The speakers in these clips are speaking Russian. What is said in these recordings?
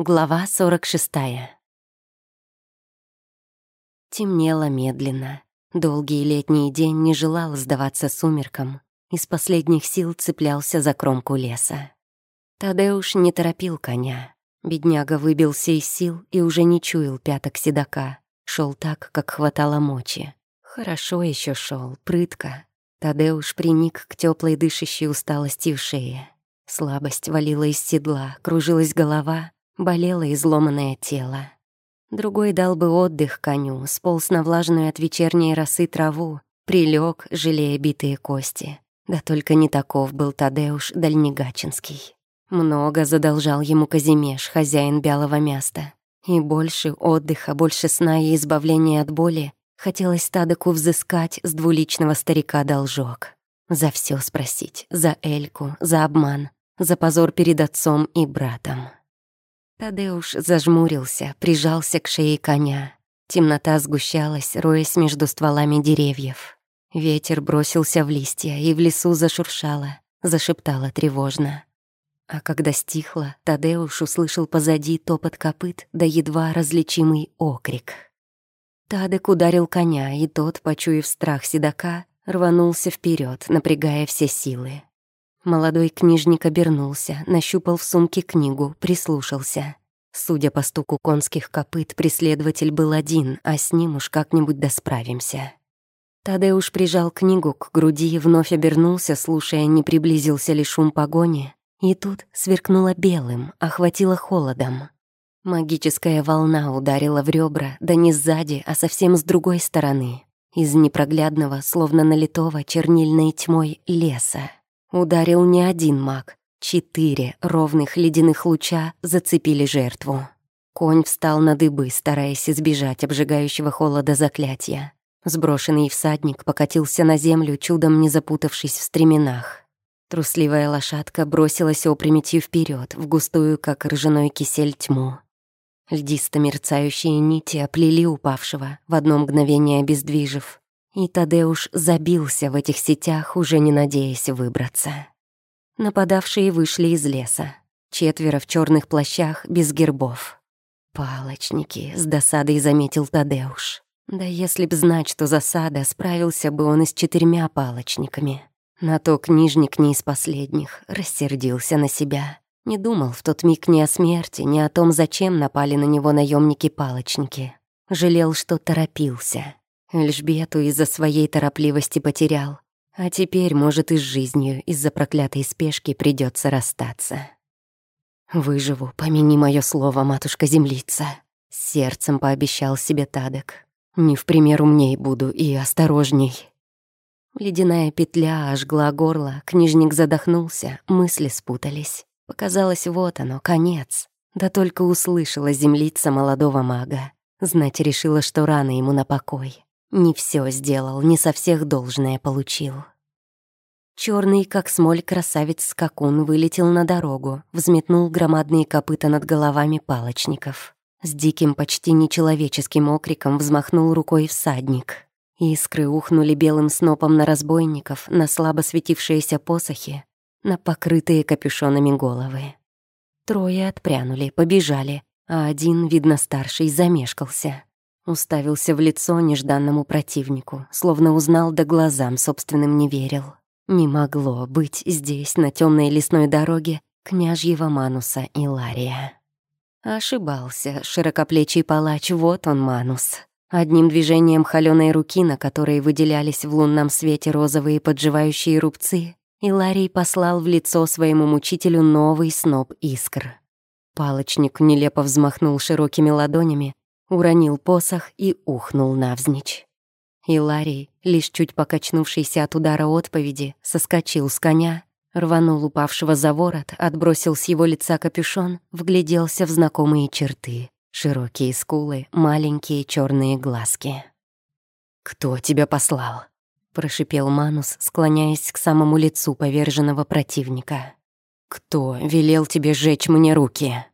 Глава 46. Темнело медленно. Долгий летний день не желал сдаваться сумеркам. Из последних сил цеплялся за кромку леса. Тадеуш не торопил коня. Бедняга выбился из сил и уже не чуял пяток седока. Шел так, как хватало мочи. Хорошо еще шел, прытко. Тадеуш приник к теплой дышащей усталости в шее. Слабость валила из седла, кружилась голова, болело изломанное тело. Другой дал бы отдых коню, сполз на влажную от вечерней росы траву, прилег, жалея битые кости. Да только не таков был Тадеуш Дальнегачинский. Много задолжал ему Казимеш, хозяин Бялого места. И больше отдыха, больше сна и избавления от боли хотелось Тадеку взыскать с двуличного старика должок. За все спросить, за Эльку, за обман, за позор перед отцом и братом. Тадеуш зажмурился, прижался к шее коня. Темнота сгущалась, роясь между стволами деревьев. Ветер бросился в листья, и в лесу зашуршало, зашептало тревожно. А когда стихло, Тадеуш услышал позади топот копыт да едва различимый окрик. Тадек ударил коня, и тот, почуяв страх седока, рванулся вперед, напрягая все силы. Молодой книжник обернулся, нащупал в сумке книгу, прислушался. Судя по стуку конских копыт, преследователь был один, а с ним уж как-нибудь досправимся. Тадеуш прижал книгу к груди и вновь обернулся, слушая, не приблизился ли шум погони. И тут сверкнуло белым, охватило холодом. Магическая волна ударила в ребра, да не сзади, а совсем с другой стороны. Из непроглядного, словно налитого чернильной тьмой леса. Ударил не один маг. Четыре ровных ледяных луча зацепили жертву. Конь встал на дыбы, стараясь избежать обжигающего холода заклятия. Сброшенный всадник покатился на землю, чудом не запутавшись в стременах. Трусливая лошадка бросилась опрометью вперед в густую, как ржаной кисель, тьму. Льдисто мерцающие нити оплели упавшего, в одно мгновение обездвижив. И Тадеуш забился в этих сетях, уже не надеясь выбраться. Нападавшие вышли из леса. Четверо в черных плащах, без гербов. «Палочники», — с досадой заметил Тадеуш. Да если б знать, что засада, справился бы он и с четырьмя палочниками. На то книжник не из последних, рассердился на себя. Не думал в тот миг ни о смерти, ни о том, зачем напали на него наемники палочники Жалел, что торопился. Эльжбету из-за своей торопливости потерял. А теперь, может, и с жизнью из-за проклятой спешки придется расстаться. «Выживу, помяни мое слово, матушка-землица», — сердцем пообещал себе Тадек. «Не в пример умней буду и осторожней». Ледяная петля ожгла горло, книжник задохнулся, мысли спутались. Показалось, вот оно, конец. Да только услышала землица молодого мага. Знать решила, что рано ему на покой. Не все сделал, не со всех должное получил. Черный, как смоль, красавец-скакун вылетел на дорогу, взметнул громадные копыта над головами палочников. С диким, почти нечеловеческим окриком взмахнул рукой всадник. Искры ухнули белым снопом на разбойников, на слабо светившиеся посохи, на покрытые капюшонами головы. Трое отпрянули, побежали, а один, видно старший, замешкался. Уставился в лицо нежданному противнику, словно узнал да глазам собственным не верил. Не могло быть здесь, на темной лесной дороге, княжьего Мануса и Лария. Ошибался, широкоплечий палач, вот он, Манус. Одним движением холёной руки, на которой выделялись в лунном свете розовые подживающие рубцы, Иларий послал в лицо своему мучителю новый сноп искр. Палочник нелепо взмахнул широкими ладонями, уронил посох и ухнул навзничь. И Ларий, лишь чуть покачнувшийся от удара отповеди, соскочил с коня, рванул упавшего за ворот, отбросил с его лица капюшон, вгляделся в знакомые черты. Широкие скулы, маленькие черные глазки. «Кто тебя послал?» — прошипел Манус, склоняясь к самому лицу поверженного противника. «Кто велел тебе сжечь мне руки?»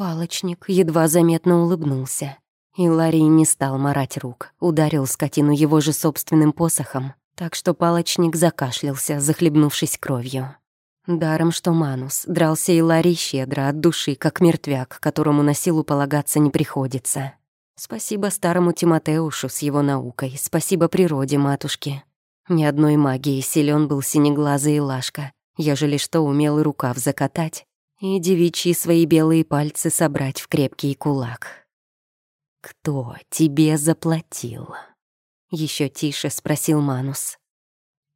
Палочник едва заметно улыбнулся. И Ларий не стал марать рук, ударил скотину его же собственным посохом, так что палочник закашлялся, захлебнувшись кровью. Даром, что Манус дрался и Ларри щедро от души, как мертвяк, которому на силу полагаться не приходится. Спасибо старому Тимотеушу с его наукой, спасибо природе матушки. Ни одной магии силен был синеглазый Лашка, ежели что умел и рукав закатать, и девичьи свои белые пальцы собрать в крепкий кулак. «Кто тебе заплатил?» Еще тише спросил Манус.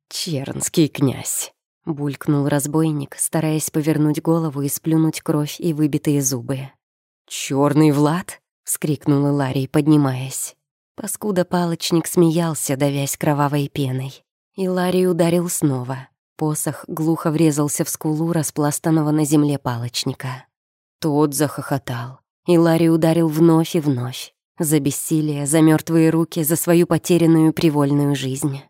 «Чернский князь», — булькнул разбойник, стараясь повернуть голову и сплюнуть кровь и выбитые зубы. Черный Влад?» — вскрикнула Ларри, поднимаясь. Паскуда-палочник смеялся, давясь кровавой пеной. И Ларри ударил снова. Посох глухо врезался в скулу распластанного на земле палочника. Тот захохотал. И Ларри ударил вновь и вновь. За бессилие, за мертвые руки, за свою потерянную привольную жизнь.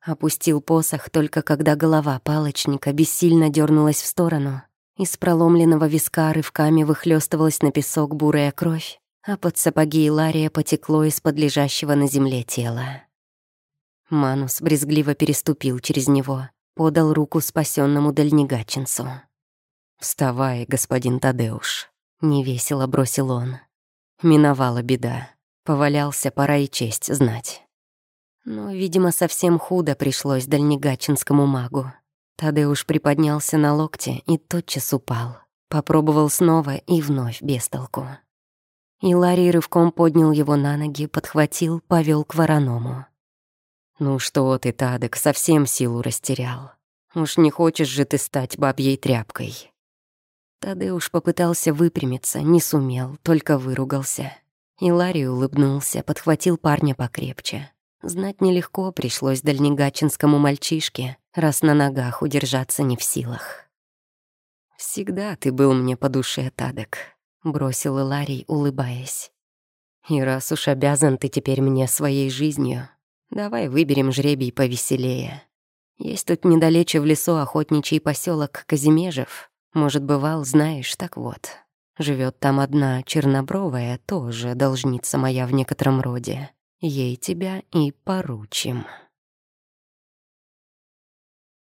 Опустил посох только когда голова палочника бессильно дернулась в сторону. Из проломленного виска рывками выхлестывалась на песок бурая кровь, а под сапоги Илария потекло из-под лежащего на земле тела. Манус брезгливо переступил через него, подал руку спасенному дальнегаченцу. «Вставай, господин Тадеуш», — невесело бросил он. Миновала беда. Повалялся, пора и честь знать. Но, видимо, совсем худо пришлось дальнегачинскому магу. Тадеуш приподнялся на локте и тотчас упал. Попробовал снова и вновь без толку. И Ларри рывком поднял его на ноги, подхватил, повел к вороному. «Ну что ты, Тадек, совсем силу растерял. Уж не хочешь же ты стать бабьей тряпкой». Тадеуш попытался выпрямиться, не сумел, только выругался. И Ларри улыбнулся, подхватил парня покрепче. Знать нелегко пришлось дальнегачинскому мальчишке, раз на ногах удержаться не в силах. «Всегда ты был мне по душе, Тадек», — бросил Иларий, улыбаясь. «И раз уж обязан ты теперь мне своей жизнью, давай выберем жребий повеселее. Есть тут недалече в лесу охотничий поселок Казимежев. Может, бывал, знаешь, так вот. Живет там одна чернобровая, тоже должница моя в некотором роде. Ей тебя и поручим».